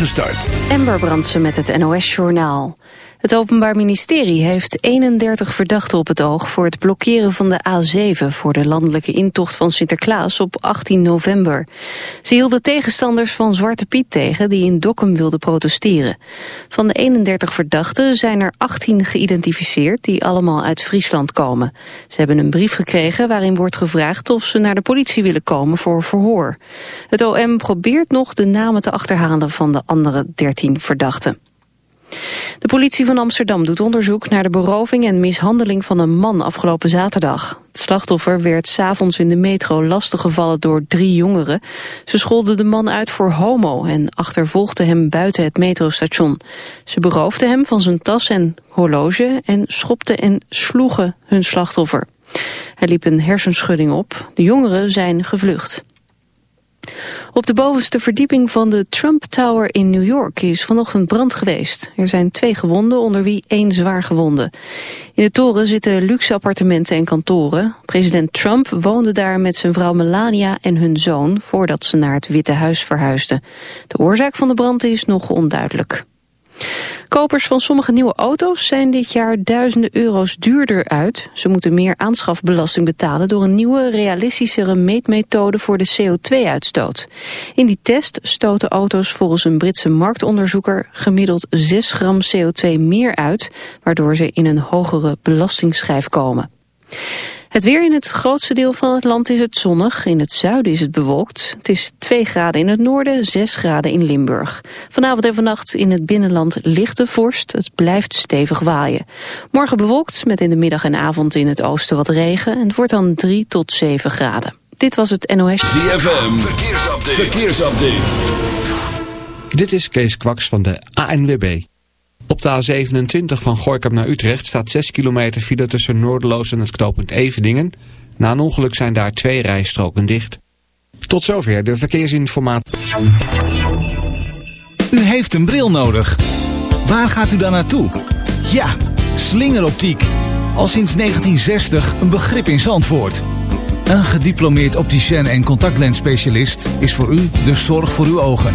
Gestart. Ember Brandsen met het NOS-journaal. Het Openbaar Ministerie heeft 31 verdachten op het oog... voor het blokkeren van de A7 voor de landelijke intocht van Sinterklaas op 18 november. Ze hielden tegenstanders van Zwarte Piet tegen die in Dokkum wilden protesteren. Van de 31 verdachten zijn er 18 geïdentificeerd... die allemaal uit Friesland komen. Ze hebben een brief gekregen waarin wordt gevraagd... of ze naar de politie willen komen voor verhoor. Het OM probeert nog de namen te achterhalen van de andere 13 verdachten. De politie van Amsterdam doet onderzoek naar de beroving en mishandeling van een man afgelopen zaterdag. Het slachtoffer werd s'avonds in de metro lastiggevallen door drie jongeren. Ze scholden de man uit voor homo en achtervolgden hem buiten het metrostation. Ze beroofden hem van zijn tas en horloge en schopten en sloegen hun slachtoffer. Hij liep een hersenschudding op. De jongeren zijn gevlucht. Op de bovenste verdieping van de Trump Tower in New York is vanochtend brand geweest. Er zijn twee gewonden, onder wie één zwaar gewonde. In de toren zitten luxe appartementen en kantoren. President Trump woonde daar met zijn vrouw Melania en hun zoon... voordat ze naar het Witte Huis verhuisden. De oorzaak van de brand is nog onduidelijk. Kopers van sommige nieuwe auto's zijn dit jaar duizenden euro's duurder uit. Ze moeten meer aanschafbelasting betalen door een nieuwe, realistischere meetmethode voor de CO2-uitstoot. In die test stoten auto's volgens een Britse marktonderzoeker gemiddeld 6 gram CO2 meer uit, waardoor ze in een hogere belastingsschijf komen. Het weer in het grootste deel van het land is het zonnig. In het zuiden is het bewolkt. Het is 2 graden in het noorden, 6 graden in Limburg. Vanavond en vannacht in het binnenland lichte vorst. Het blijft stevig waaien. Morgen bewolkt met in de middag en avond in het oosten wat regen. En het wordt dan 3 tot 7 graden. Dit was het NOS. ZFM, verkeersupdate. verkeersupdate. Dit is Kees Kwaks van de ANWB. Op de A27 van Gooikamp naar Utrecht staat 6 kilometer file tussen Noordeloos en het knooppunt Eveningen. Na een ongeluk zijn daar twee rijstroken dicht. Tot zover de verkeersinformatie. U heeft een bril nodig. Waar gaat u dan naartoe? Ja, slingeroptiek. Al sinds 1960 een begrip in Zandvoort. Een gediplomeerd opticien en contactlensspecialist is voor u de zorg voor uw ogen.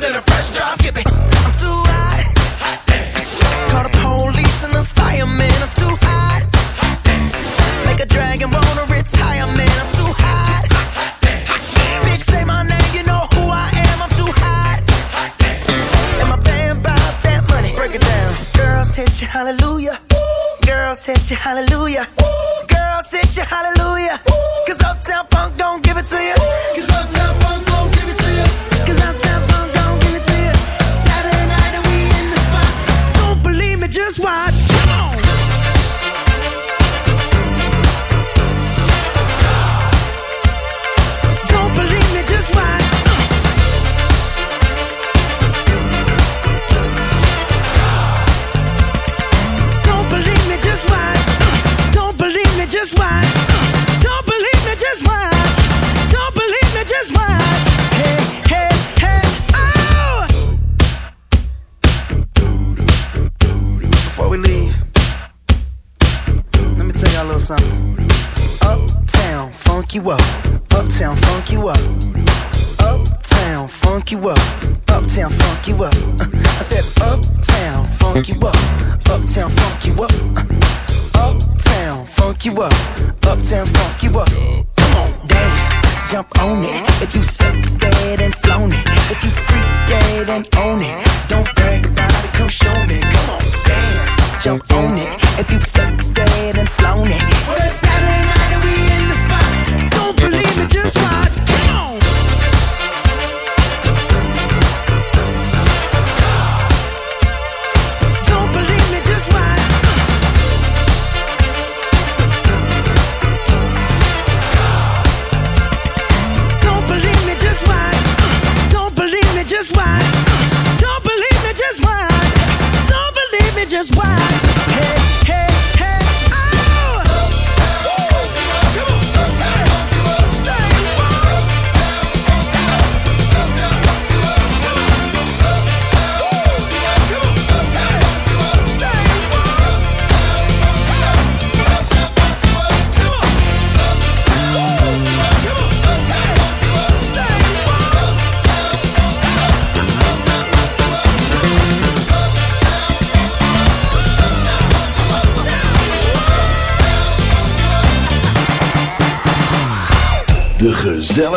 than a fresh drop. Skip it. I'm too hot. hot Call the police and the firemen. I'm too hot. hot Make a dragon on a retirement. I'm too hot. hot hot Bitch, say my name, you know who I am. I'm too hot. hot and my band bout that money. Break it down. Girls hit you, hallelujah. Girls hit you, hallelujah. Girls hit you, hallelujah. Cause Uptown Funk don't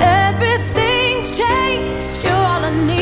Everything changed. You're all I need.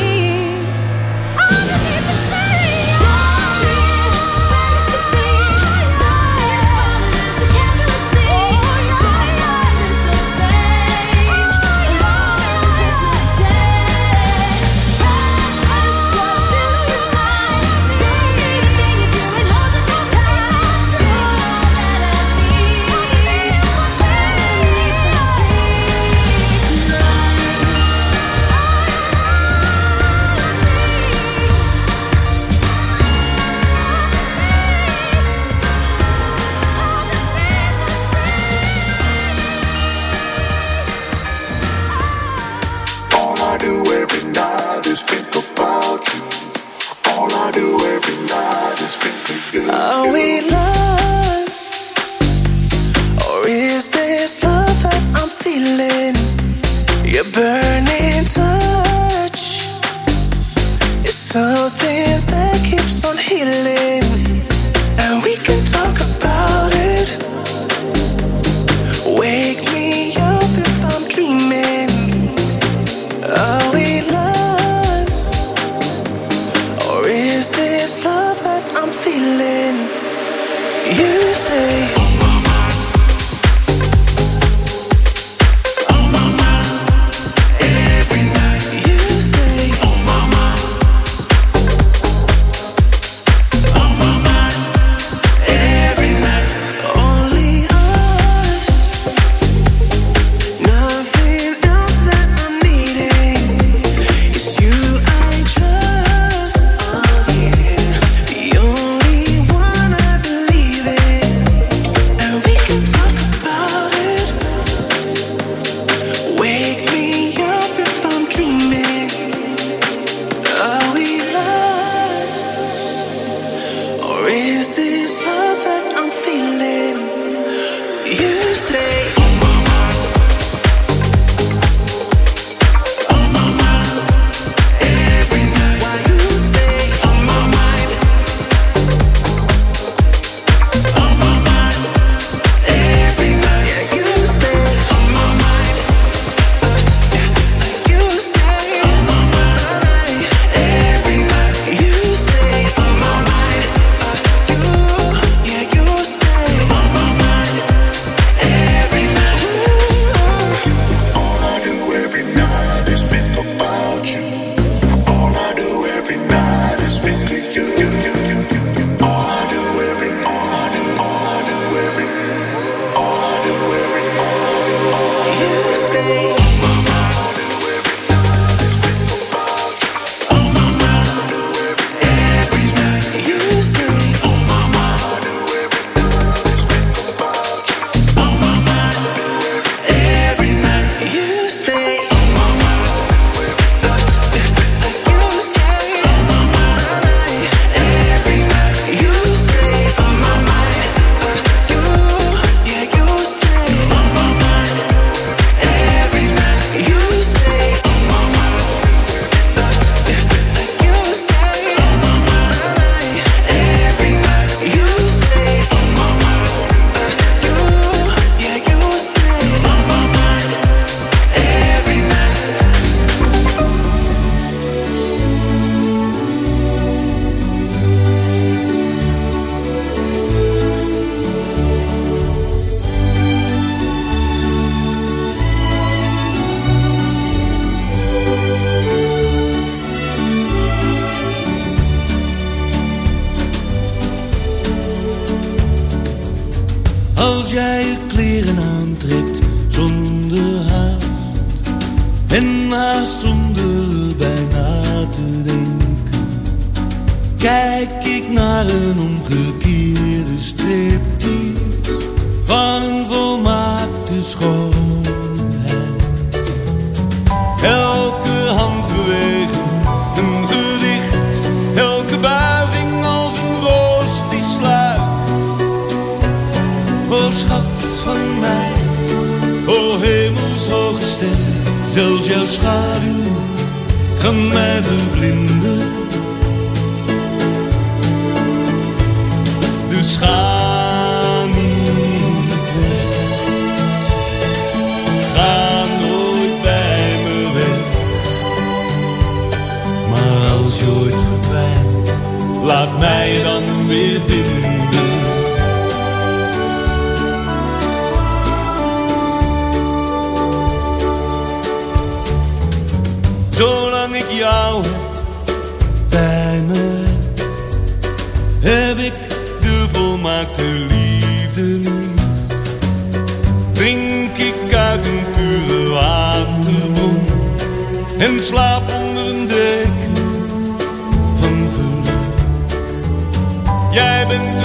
Jij bent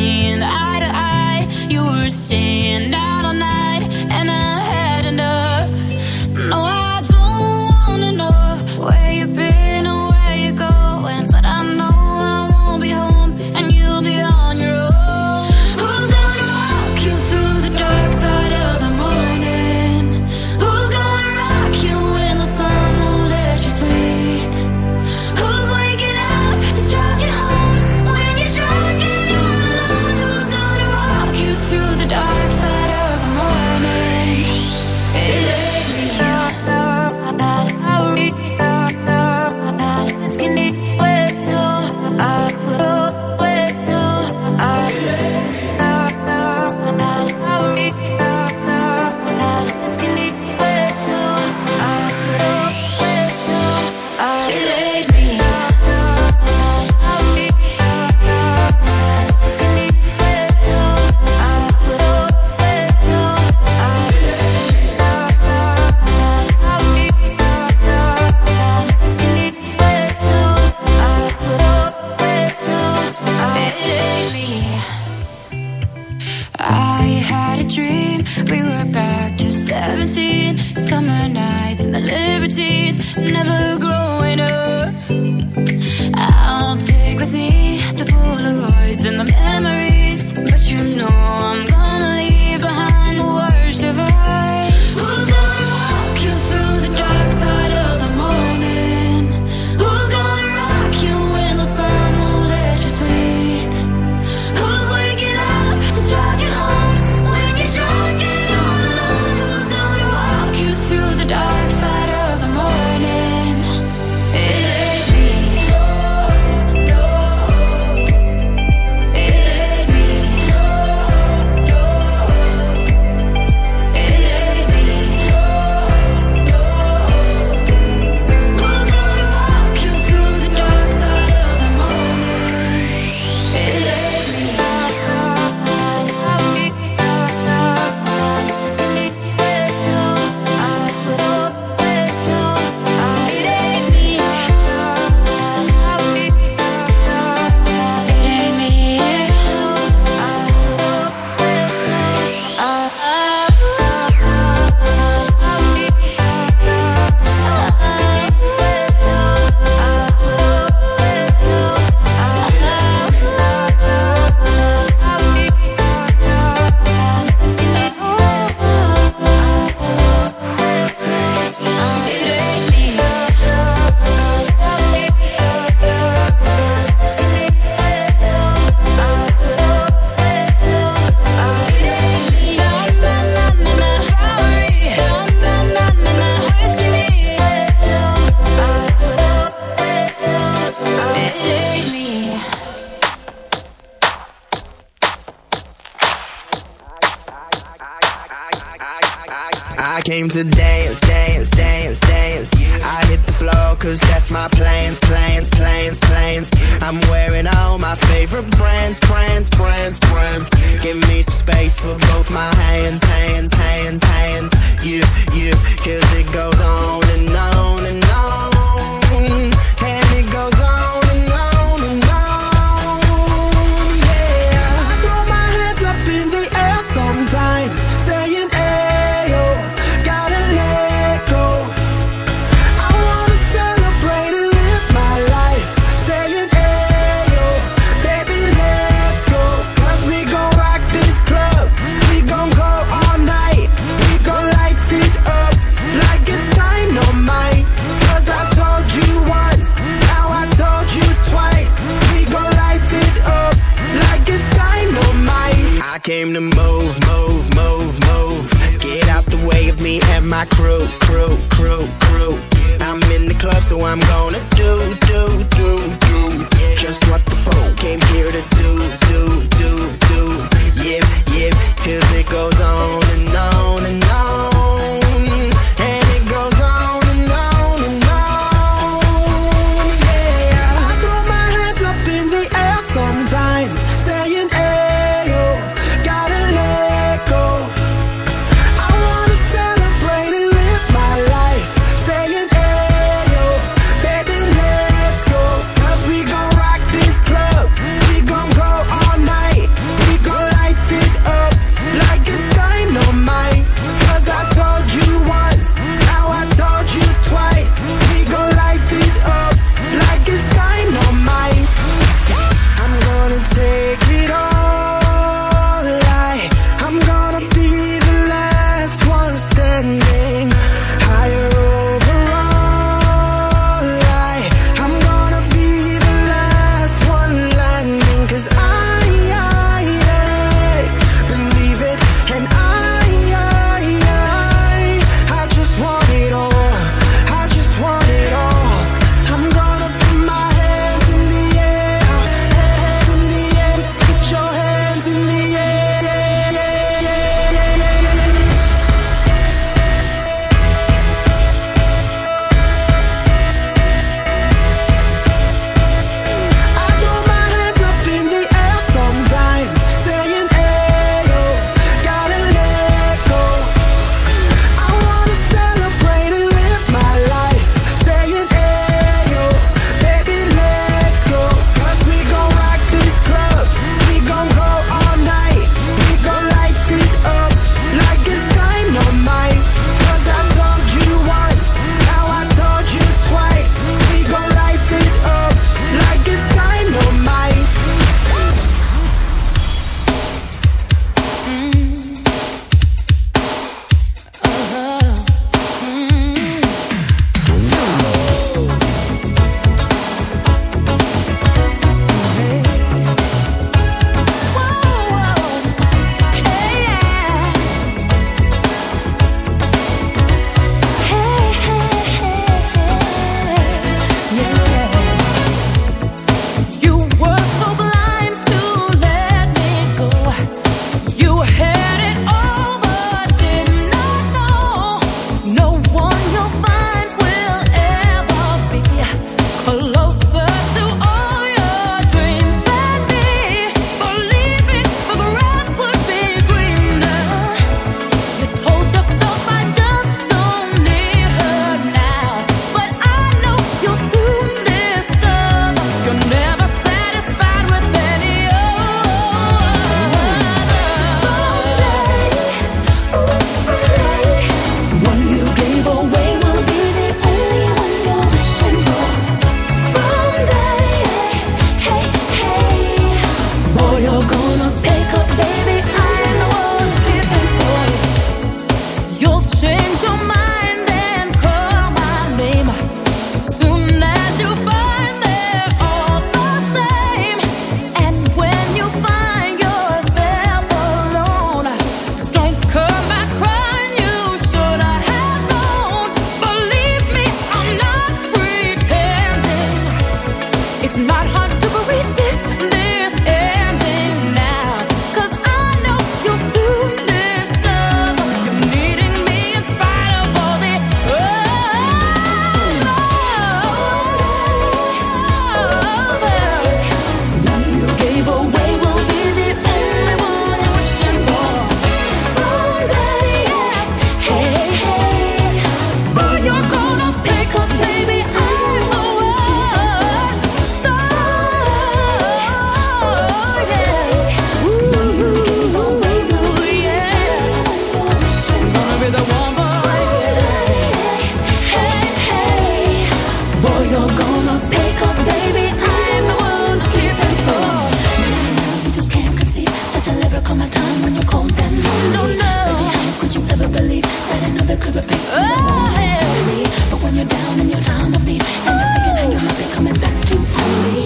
hands, hands. You, you, cause it goes.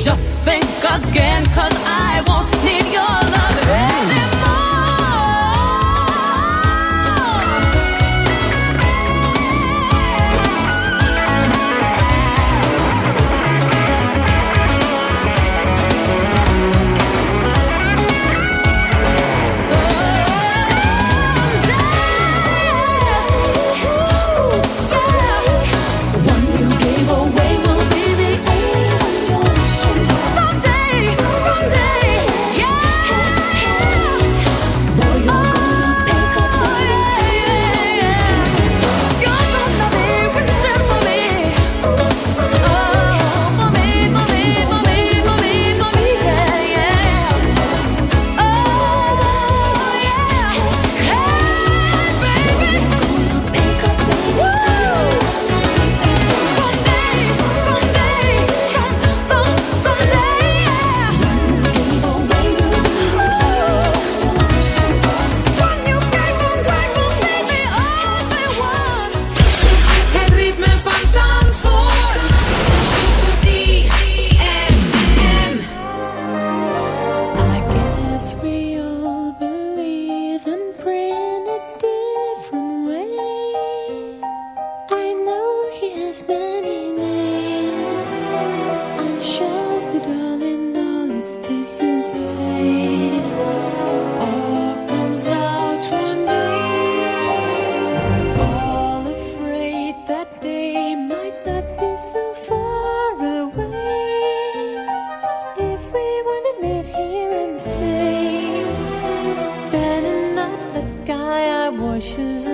Just think again, cause I won't need your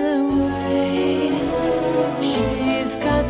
away. She's got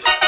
this.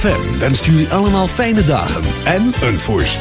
FM wenst jullie allemaal fijne dagen en een voorst.